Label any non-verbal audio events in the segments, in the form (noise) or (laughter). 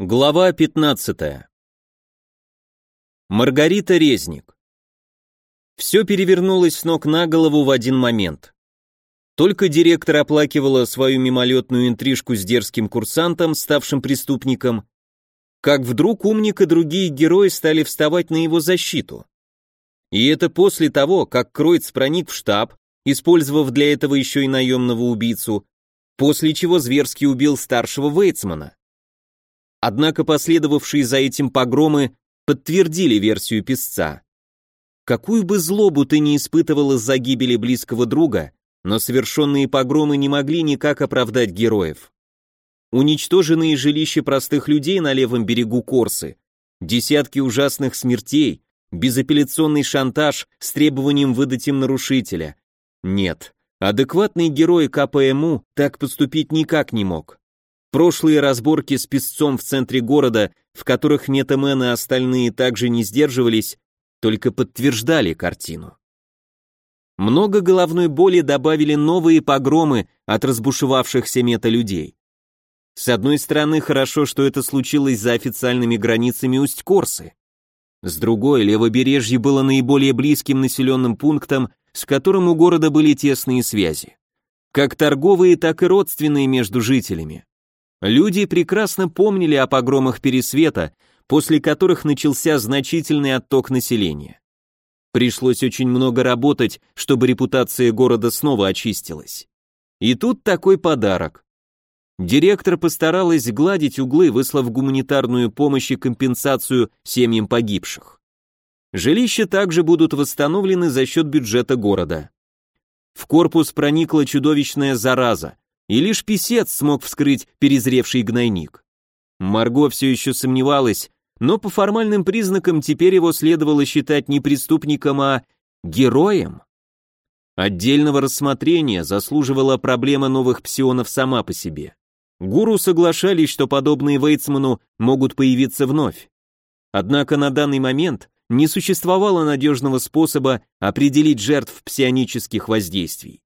Глава 15. Маргарита Резник. Все перевернулось с ног на голову в один момент. Только директор оплакивала свою мимолетную интрижку с дерзким курсантом, ставшим преступником, как вдруг умник и другие герои стали вставать на его защиту. И это после того, как Кройц проник в штаб, использовав для этого еще и наемного убийцу, после чего зверски убил старшего Вейцмана. Однако последовавшие за этим погромы подтвердили версию писца. Какую бы злобу ты ни испытывал из-за гибели близкого друга, но совершенные погромы не могли никак оправдать героев. Уничтоженные жилища простых людей на левом берегу Корсы, десятки ужасных смертей, безапелляционный шантаж с требованием выдать им нарушителя. Нет, адекватный герой КПМУ так поступить никак не мог. Прошлые разборки с песцом в центре города, в которых метамен и остальные также не сдерживались, только подтверждали картину. Много головной боли добавили новые погромы от разбушевавшихся мета-людей. С одной стороны, хорошо, что это случилось за официальными границами Усть-Корсы. С другой, левобережье было наиболее близким населенным пунктом, с которым у города были тесные связи. Как торговые, так и родственные между жителями. Люди прекрасно помнили о погромах Пересвета, после которых начался значительный отток населения. Пришлось очень много работать, чтобы репутация города снова очистилась. И тут такой подарок. Директор постаралась гладить углы, выслав гуманитарную помощь и компенсацию семьям погибших. Жилища также будут восстановлены за счет бюджета города. В корпус проникла чудовищная зараза, и лишь писец смог вскрыть перезревший гнойник. Марго все еще сомневалась, но по формальным признакам теперь его следовало считать не преступником, а героем. Отдельного рассмотрения заслуживала проблема новых псионов сама по себе. Гуру соглашались, что подобные Вейцману могут появиться вновь. Однако на данный момент не существовало надежного способа определить жертв псионических воздействий.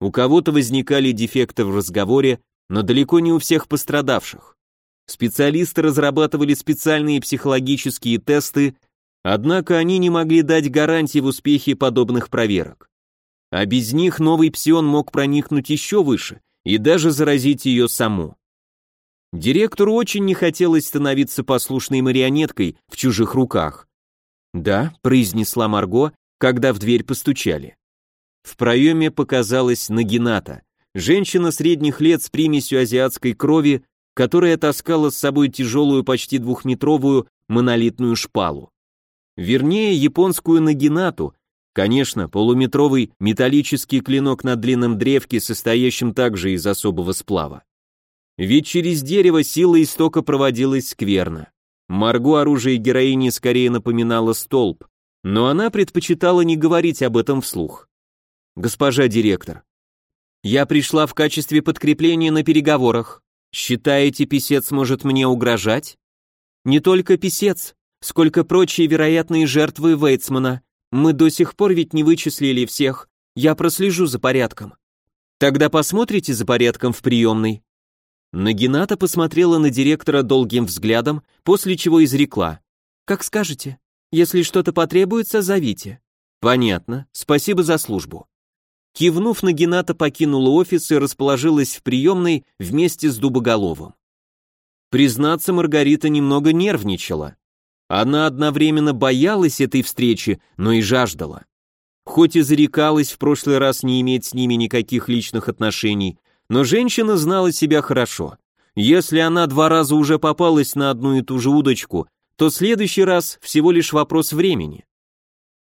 У кого-то возникали дефекты в разговоре, но далеко не у всех пострадавших. Специалисты разрабатывали специальные психологические тесты, однако они не могли дать гарантии в успехе подобных проверок. А без них новый псион мог проникнуть еще выше и даже заразить ее саму. Директору очень не хотелось становиться послушной марионеткой в чужих руках. «Да», — произнесла Марго, когда в дверь постучали. В проеме показалась Нагината, женщина средних лет с примесью азиатской крови, которая таскала с собой тяжелую почти двухметровую монолитную шпалу. Вернее, японскую Нагинату, конечно, полуметровый металлический клинок на длинном древке, состоящем также из особого сплава. Ведь через дерево сила истока проводилась скверно. Марго оружие героини скорее напоминало столб, но она предпочитала не говорить об этом вслух госпожа директор. Я пришла в качестве подкрепления на переговорах. Считаете, писец может мне угрожать? Не только писец, сколько прочие вероятные жертвы Вейцмана. Мы до сих пор ведь не вычислили всех. Я прослежу за порядком. Тогда посмотрите за порядком в приемной. Нагината посмотрела на директора долгим взглядом, после чего изрекла. «Как скажете. Если что-то потребуется, зовите». «Понятно. Спасибо за службу». Кивнув на Гената, покинула офис и расположилась в приемной вместе с Дубоголовым. Признаться, Маргарита немного нервничала. Она одновременно боялась этой встречи, но и жаждала. Хоть и зарекалась в прошлый раз не иметь с ними никаких личных отношений, но женщина знала себя хорошо. Если она два раза уже попалась на одну и ту же удочку, то следующий раз всего лишь вопрос времени.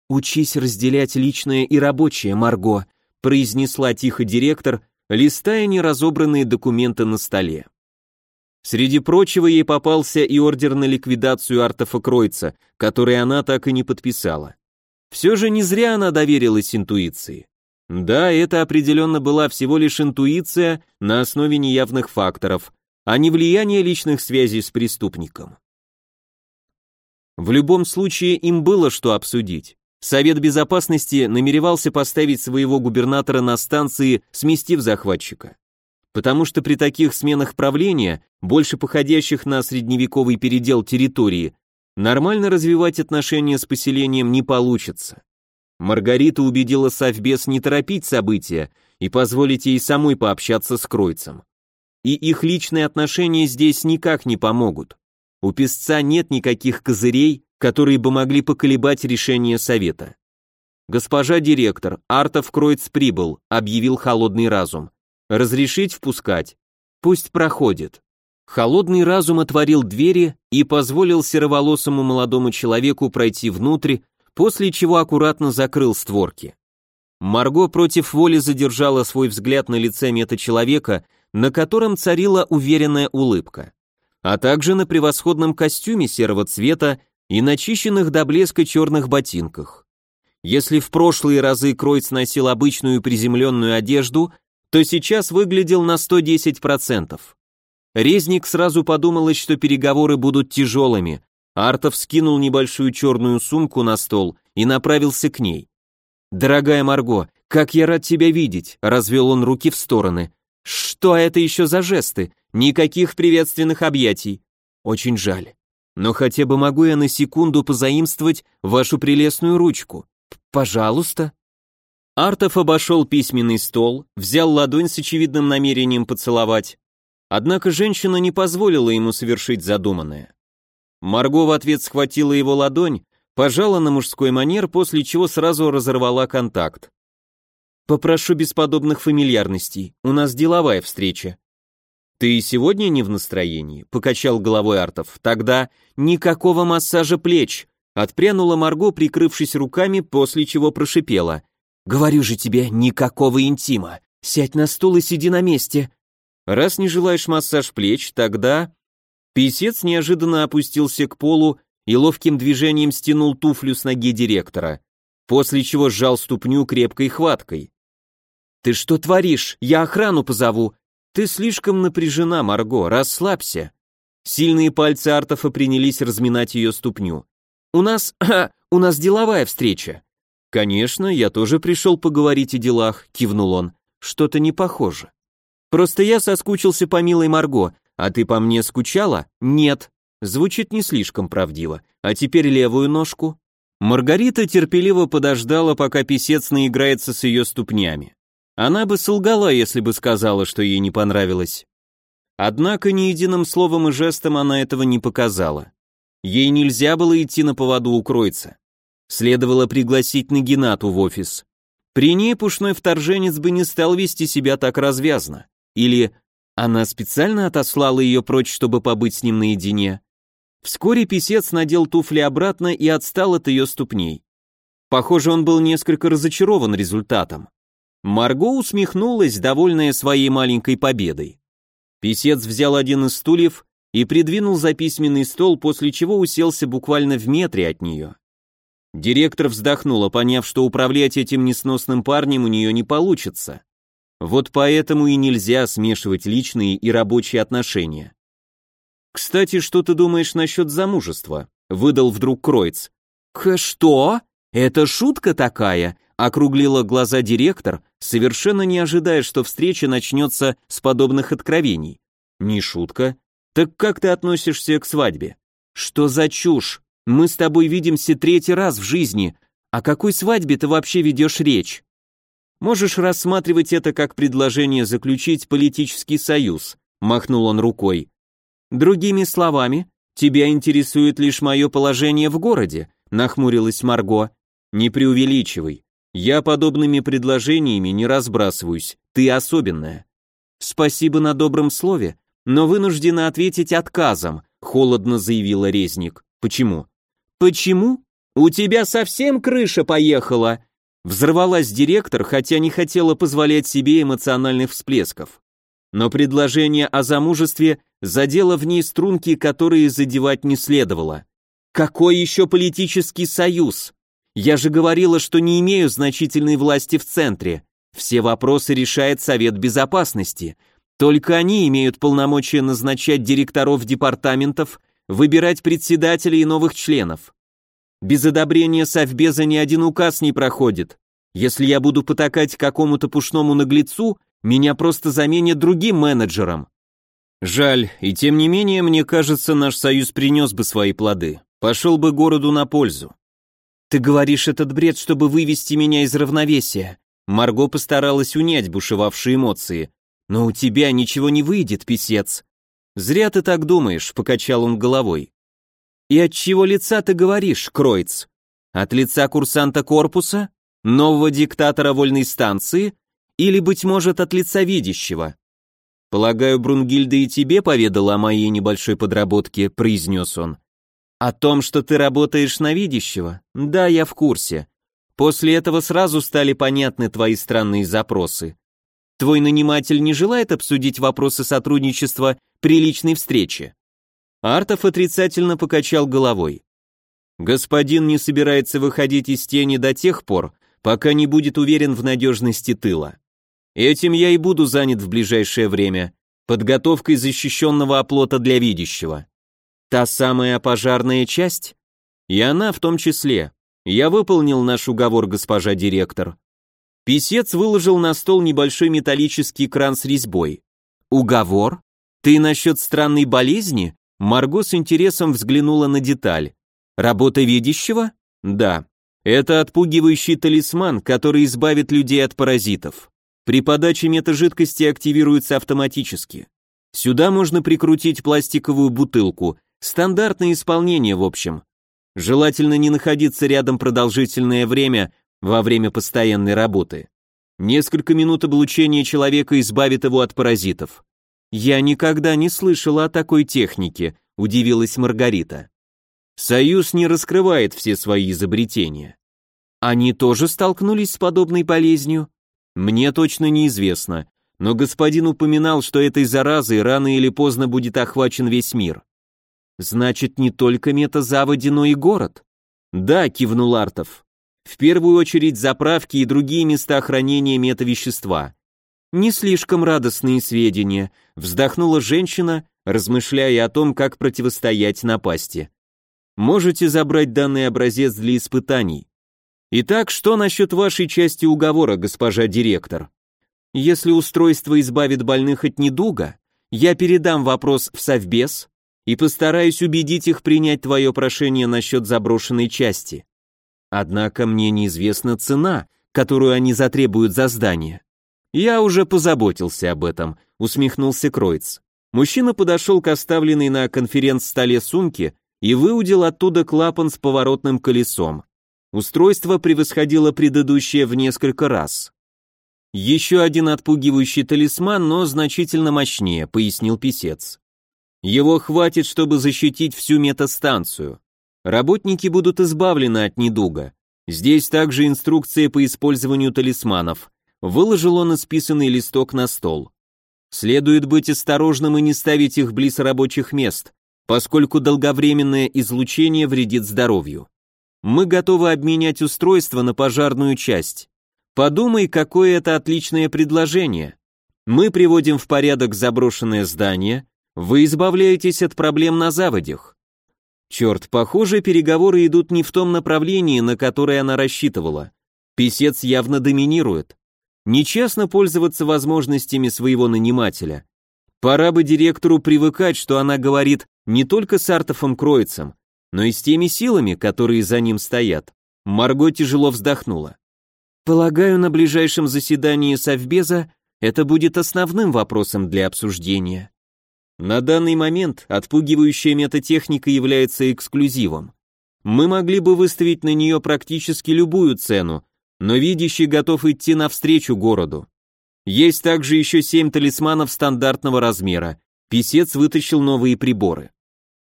«Учись разделять личное и рабочее, Марго», произнесла тихо директор, листая неразобранные документы на столе. Среди прочего ей попался и ордер на ликвидацию Артофа Кройца, который она так и не подписала. Все же не зря она доверилась интуиции. Да, это определенно была всего лишь интуиция на основе неявных факторов, а не влияние личных связей с преступником. В любом случае им было что обсудить. Совет Безопасности намеревался поставить своего губернатора на станции, сместив захватчика. потому что при таких сменах правления, больше походящих на средневековый передел территории, нормально развивать отношения с поселением не получится. Маргарита убедила Совбез не торопить события и позволить ей самой пообщаться с Кройцем. И их личные отношения здесь никак не помогут. У писца нет никаких козырей, которые бы могли поколебать решение совета. «Госпожа директор, Артов Кройц прибыл», — объявил холодный разум. «Разрешить впускать? Пусть проходит». Холодный разум отворил двери и позволил сероволосому молодому человеку пройти внутрь, после чего аккуратно закрыл створки. Марго против воли задержала свой взгляд на лице мета-человека, на котором царила уверенная улыбка, а также на превосходном костюме серого цвета и начищенных до блеска черных ботинках. Если в прошлые разы Кройц носил обычную приземленную одежду, то сейчас выглядел на 110%. Резник сразу подумалось, что переговоры будут тяжелыми. Артов скинул небольшую черную сумку на стол и направился к ней. «Дорогая Марго, как я рад тебя видеть!» — развел он руки в стороны. «Что это еще за жесты? Никаких приветственных объятий. Очень жаль. Но хотя бы могу я на секунду позаимствовать вашу прелестную ручку. Пожалуйста». Артов обошел письменный стол, взял ладонь с очевидным намерением поцеловать. Однако женщина не позволила ему совершить задуманное. Марго в ответ схватила его ладонь, пожала на мужской манер, после чего сразу разорвала контакт. «Попрошу без подобных фамильярностей, у нас деловая встреча». «Ты сегодня не в настроении?» — покачал головой Артов. «Тогда никакого массажа плеч!» — отпрянула Марго, прикрывшись руками, после чего прошипела. «Говорю же тебе, никакого интима! Сядь на стул и сиди на месте!» Раз не желаешь массаж плеч, тогда... Песец неожиданно опустился к полу и ловким движением стянул туфлю с ноги директора, после чего сжал ступню крепкой хваткой. «Ты что творишь? Я охрану позову!» «Ты слишком напряжена, Марго, расслабься!» Сильные пальцы Артофа принялись разминать ее ступню. «У нас... (clears throat) у нас деловая встреча!» «Конечно, я тоже пришел поговорить о делах», — кивнул он. «Что-то не похоже». Просто я соскучился по милой Марго, а ты по мне скучала? Нет. Звучит не слишком правдиво. А теперь левую ножку. Маргарита терпеливо подождала, пока писец наиграется с ее ступнями. Она бы солгала, если бы сказала, что ей не понравилось. Однако ни единым словом и жестом она этого не показала. Ей нельзя было идти на поводу у Кройца. Следовало пригласить Нагинату в офис. При ней пушной вторженец бы не стал вести себя так развязно. Или она специально отослала ее прочь, чтобы побыть с ним наедине? Вскоре писец надел туфли обратно и отстал от ее ступней. Похоже, он был несколько разочарован результатом. Марго усмехнулась, довольная своей маленькой победой. Писец взял один из стульев и придвинул за письменный стол, после чего уселся буквально в метре от нее. Директор вздохнула, поняв, что управлять этим несносным парнем у нее не получится. Вот поэтому и нельзя смешивать личные и рабочие отношения. «Кстати, что ты думаешь насчет замужества?» — выдал вдруг Кройц. «К что? Это шутка такая?» — округлила глаза директор, совершенно не ожидая, что встреча начнется с подобных откровений. «Не шутка? Так как ты относишься к свадьбе?» «Что за чушь? Мы с тобой видимся третий раз в жизни. О какой свадьбе ты вообще ведешь речь?» Можешь рассматривать это как предложение заключить политический союз, махнул он рукой. Другими словами, тебя интересует лишь мое положение в городе, нахмурилась Марго. Не преувеличивай. Я подобными предложениями не разбрасываюсь. Ты особенная. Спасибо на добром слове, но вынуждена ответить отказом, холодно заявила Резник. Почему? Почему? У тебя совсем крыша поехала, Взорвалась директор, хотя не хотела позволять себе эмоциональных всплесков. Но предложение о замужестве задело в ней струнки, которые задевать не следовало. Какой еще политический союз? Я же говорила, что не имею значительной власти в центре. Все вопросы решает Совет Безопасности. Только они имеют полномочия назначать директоров департаментов, выбирать председателей и новых членов. Без одобрения Совбеза ни один указ не проходит. Если я буду потакать какому-то пушному наглецу, Меня просто заменят другим менеджером. Жаль, и тем не менее, мне кажется, наш союз принес бы свои плоды. Пошел бы городу на пользу. Ты говоришь этот бред, чтобы вывести меня из равновесия. Марго постаралась унять бушевавшие эмоции. Но у тебя ничего не выйдет, писец. Зря ты так думаешь, покачал он головой. И от чего лица ты говоришь, Кройц? От лица курсанта корпуса? Нового диктатора вольной станции? Или, быть может, от лица видящего? Полагаю, Брунгильда и тебе поведала о моей небольшой подработке, произнес он. О том, что ты работаешь на видящего? Да, я в курсе. После этого сразу стали понятны твои странные запросы. Твой наниматель не желает обсудить вопросы сотрудничества при личной встрече? Артов отрицательно покачал головой. Господин не собирается выходить из тени до тех пор, пока не будет уверен в надежности тыла. Этим я и буду занят в ближайшее время, подготовкой защищенного оплота для видящего. Та самая пожарная часть? И она в том числе. Я выполнил наш уговор, госпожа директор. Писец выложил на стол небольшой металлический кран с резьбой. Уговор? Ты насчет странной болезни? Марго с интересом взглянула на деталь. Работа видящего? Да. Это отпугивающий талисман, который избавит людей от паразитов. При подаче метажидкости активируется автоматически. Сюда можно прикрутить пластиковую бутылку. Стандартное исполнение, в общем. Желательно не находиться рядом продолжительное время во время постоянной работы. Несколько минут облучения человека избавит его от паразитов. Я никогда не слышала о такой технике, удивилась Маргарита. Союз не раскрывает все свои изобретения. Они тоже столкнулись с подобной болезнью? Мне точно неизвестно, но господин упоминал, что этой заразой рано или поздно будет охвачен весь мир. Значит, не только метазаводи, но и город? Да, кивнул Артов. В первую очередь заправки и другие места хранения метавещества. Не слишком радостные сведения, вздохнула женщина, размышляя о том, как противостоять напасти. Можете забрать данный образец для испытаний. Итак, что насчет вашей части уговора, госпожа директор? Если устройство избавит больных от недуга, я передам вопрос в Совбез и постараюсь убедить их принять твое прошение насчет заброшенной части. Однако мне неизвестна цена, которую они затребуют за здание. Я уже позаботился об этом, усмехнулся Кройц. Мужчина подошел к оставленной на конференц-столе сумке и выудил оттуда клапан с поворотным колесом. Устройство превосходило предыдущее в несколько раз. «Еще один отпугивающий талисман, но значительно мощнее», — пояснил писец. «Его хватит, чтобы защитить всю метастанцию. Работники будут избавлены от недуга. Здесь также инструкция по использованию талисманов». Выложил он исписанный листок на стол. Следует быть осторожным и не ставить их близ рабочих мест, поскольку долговременное излучение вредит здоровью. Мы готовы обменять устройство на пожарную часть. Подумай, какое это отличное предложение. Мы приводим в порядок заброшенное здание, вы избавляетесь от проблем на заводях. Черт, похоже, переговоры идут не в том направлении, на которое она рассчитывала. Песец явно доминирует. Нечестно пользоваться возможностями своего нанимателя. Пора бы директору привыкать, что она говорит не только с Артофом Кроицем, но и с теми силами, которые за ним стоят. Марго тяжело вздохнула. Полагаю, на ближайшем заседании Совбеза это будет основным вопросом для обсуждения. На данный момент отпугивающая метатехника является эксклюзивом. Мы могли бы выставить на нее практически любую цену, но видящий готов идти навстречу городу. Есть также еще семь талисманов стандартного размера. Писец вытащил новые приборы.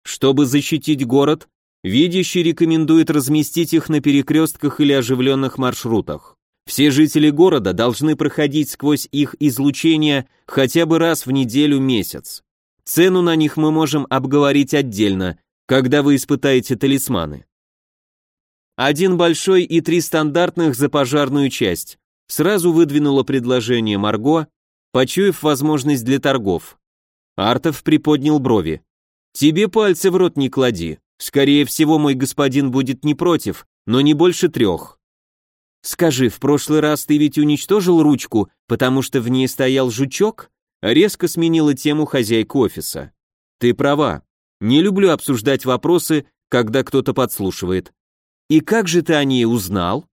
Чтобы защитить город, видящий рекомендует разместить их на перекрестках или оживленных маршрутах. Все жители города должны проходить сквозь их излучение хотя бы раз в неделю-месяц. Цену на них мы можем обговорить отдельно, когда вы испытаете талисманы. Один большой и три стандартных за пожарную часть. Сразу выдвинула предложение Марго, почуяв возможность для торгов. Артов приподнял брови. «Тебе пальцы в рот не клади. Скорее всего, мой господин будет не против, но не больше трех». Скажи, в прошлый раз ты ведь уничтожил ручку, потому что в ней стоял жучок? Резко сменила тему хозяйка офиса. Ты права. Не люблю обсуждать вопросы, когда кто-то подслушивает. И как же ты о ней узнал?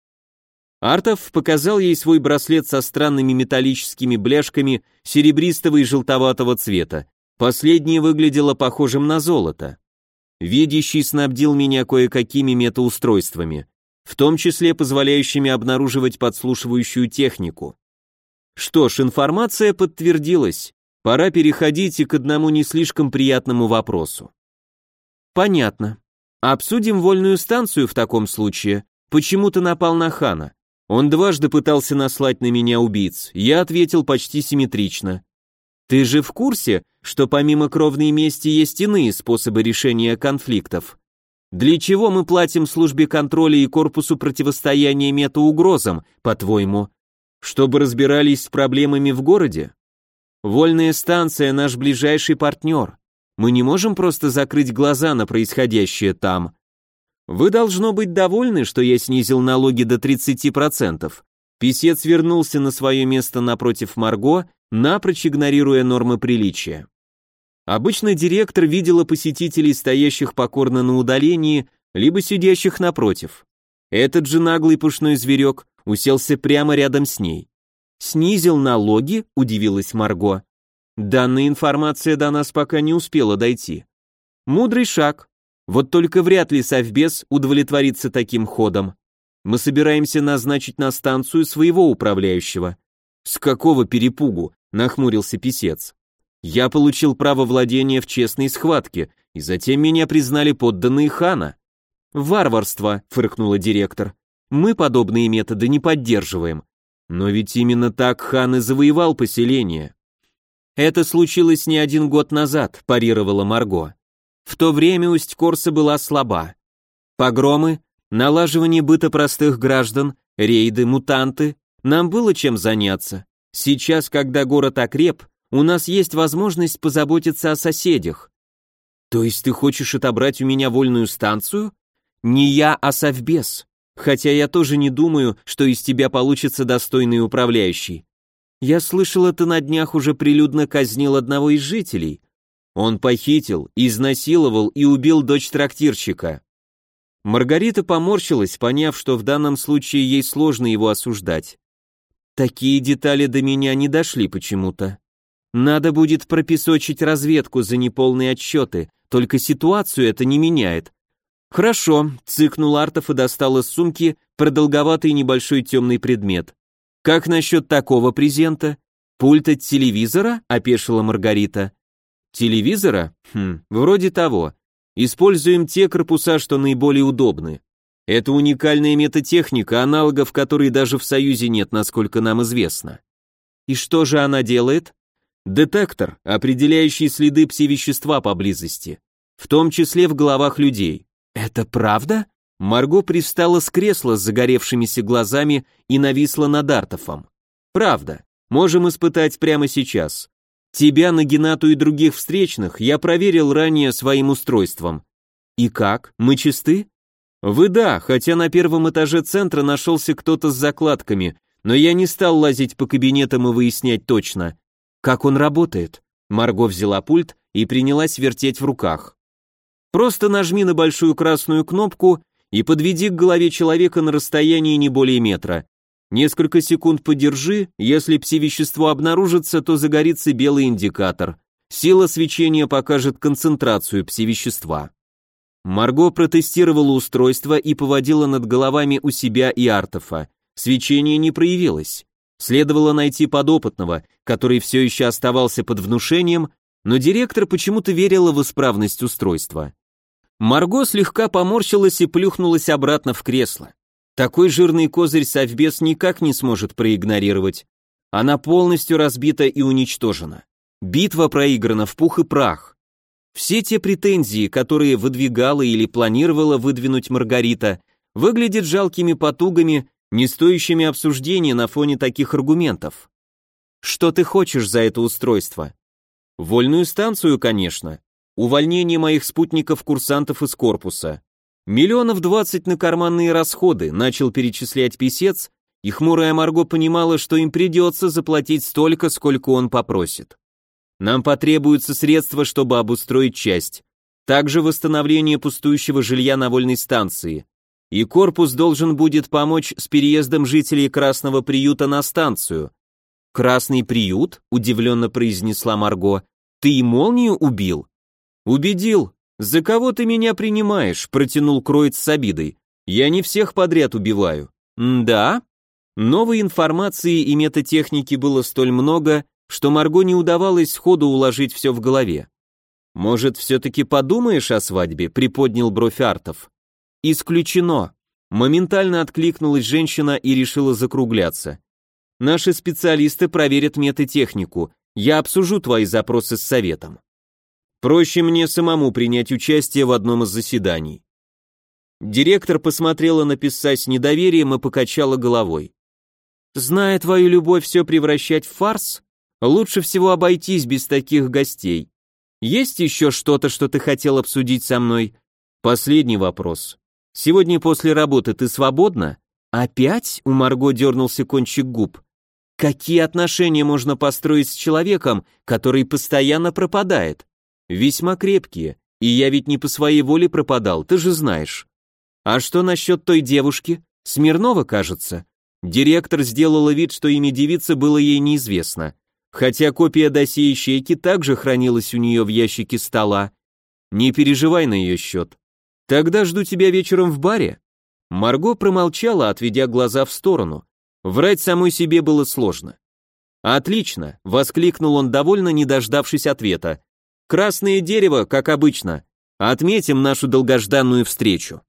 Артов показал ей свой браслет со странными металлическими бляшками серебристого и желтоватого цвета. Последнее выглядело похожим на золото. Видящий снабдил меня кое-какими метаустройствами, в том числе позволяющими обнаруживать подслушивающую технику. Что ж, информация подтвердилась. Пора переходить и к одному не слишком приятному вопросу. Понятно. Обсудим вольную станцию в таком случае. Почему ты напал на Хана? Он дважды пытался наслать на меня убийц. Я ответил почти симметрично. Ты же в курсе, что помимо кровной мести есть иные способы решения конфликтов? Для чего мы платим службе контроля и корпусу противостояния метаугрозам, по-твоему? Чтобы разбирались с проблемами в городе? Вольная станция наш ближайший партнер. Мы не можем просто закрыть глаза на происходящее там. Вы должно быть довольны, что я снизил налоги до 30%. Писец вернулся на свое место напротив Марго, напрочь игнорируя нормы приличия. Обычно директор видела посетителей, стоящих покорно на удалении, либо сидящих напротив. Этот же наглый пушной зверек уселся прямо рядом с ней. «Снизил налоги?» – удивилась Марго. Данная информация до нас пока не успела дойти. Мудрый шаг, вот только вряд ли Совбез удовлетворится таким ходом. Мы собираемся назначить на станцию своего управляющего. С какого перепугу? Нахмурился писец. Я получил право владения в честной схватке, и затем меня признали подданные хана. Варварство, фыркнула директор. Мы подобные методы не поддерживаем. Но ведь именно так хан и завоевал поселение. Это случилось не один год назад, парировала Марго. В то время Усть-Корса была слаба. Погромы, налаживание быта простых граждан, рейды, мутанты. Нам было чем заняться. Сейчас, когда город окреп, у нас есть возможность позаботиться о соседях. То есть ты хочешь отобрать у меня вольную станцию? Не я, а совбез. Хотя я тоже не думаю, что из тебя получится достойный управляющий. Я слышала, ты на днях уже прилюдно казнил одного из жителей. Он похитил, изнасиловал и убил дочь трактирщика. Маргарита поморщилась, поняв, что в данном случае ей сложно его осуждать. Такие детали до меня не дошли почему-то. Надо будет пропесочить разведку за неполные отчеты, только ситуацию это не меняет. Хорошо, цыкнул Артов и достал из сумки продолговатый небольшой темный предмет. Как насчет такого презента? Пульт от телевизора? опешила Маргарита. Телевизора? Хм, вроде того. Используем те корпуса, что наиболее удобны. Это уникальная метатехника, аналогов которой даже в Союзе нет, насколько нам известно. И что же она делает? Детектор, определяющий следы пси-вещества поблизости, в том числе в головах людей. Это правда? Марго пристала с кресла с загоревшимися глазами и нависла над Артофом. Правда. Можем испытать прямо сейчас. Тебя, Нагинату и других встречных я проверил ранее своим устройством. И как? Мы чисты? Вы да, хотя на первом этаже центра нашелся кто-то с закладками, но я не стал лазить по кабинетам и выяснять точно. Как он работает? Марго взяла пульт и принялась вертеть в руках. Просто нажми на большую красную кнопку и подведи к голове человека на расстоянии не более метра. Несколько секунд подержи, если пси-вещество обнаружится, то загорится белый индикатор. Сила свечения покажет концентрацию пси-вещества. Марго протестировала устройство и поводила над головами у себя и Артофа. Свечение не проявилось. Следовало найти подопытного, который все еще оставался под внушением, но директор почему-то верила в исправность устройства. Марго слегка поморщилась и плюхнулась обратно в кресло. Такой жирный козырь Совбез никак не сможет проигнорировать. Она полностью разбита и уничтожена. Битва проиграна в пух и прах. Все те претензии, которые выдвигала или планировала выдвинуть Маргарита, выглядят жалкими потугами, не стоящими обсуждения на фоне таких аргументов. Что ты хочешь за это устройство? Вольную станцию, конечно. Увольнение моих спутников-курсантов из корпуса. Миллионов двадцать на карманные расходы, начал перечислять писец, и хмурая Марго понимала, что им придется заплатить столько, сколько он попросит. Нам потребуются средства, чтобы обустроить часть. Также восстановление пустующего жилья на вольной станции. И корпус должен будет помочь с переездом жителей Красного приюта на станцию. «Красный приют?» – удивленно произнесла Марго. «Ты и молнию убил?» «Убедил. За кого ты меня принимаешь?» – протянул Кроид с обидой. «Я не всех подряд убиваю». «Да?» Новой информации и метатехники было столь много, что Марго не удавалось сходу уложить все в голове. «Может, все-таки подумаешь о свадьбе?» — приподнял бровь Артов. «Исключено». Моментально откликнулась женщина и решила закругляться. «Наши специалисты проверят метатехнику. Я обсужу твои запросы с советом. Проще мне самому принять участие в одном из заседаний». Директор посмотрела на писца с недоверием и покачала головой. «Зная твою любовь все превращать в фарс, лучше всего обойтись без таких гостей. Есть еще что-то, что ты хотел обсудить со мной? Последний вопрос. Сегодня после работы ты свободна? Опять? У Марго дернулся кончик губ. Какие отношения можно построить с человеком, который постоянно пропадает? Весьма крепкие. И я ведь не по своей воле пропадал, ты же знаешь. А что насчет той девушки? Смирнова, кажется. Директор сделала вид, что имя девицы было ей неизвестно хотя копия досье ищейки также хранилась у нее в ящике стола. Не переживай на ее счет. Тогда жду тебя вечером в баре. Марго промолчала, отведя глаза в сторону. Врать самой себе было сложно. «Отлично!» — воскликнул он, довольно не дождавшись ответа. «Красное дерево, как обычно. Отметим нашу долгожданную встречу».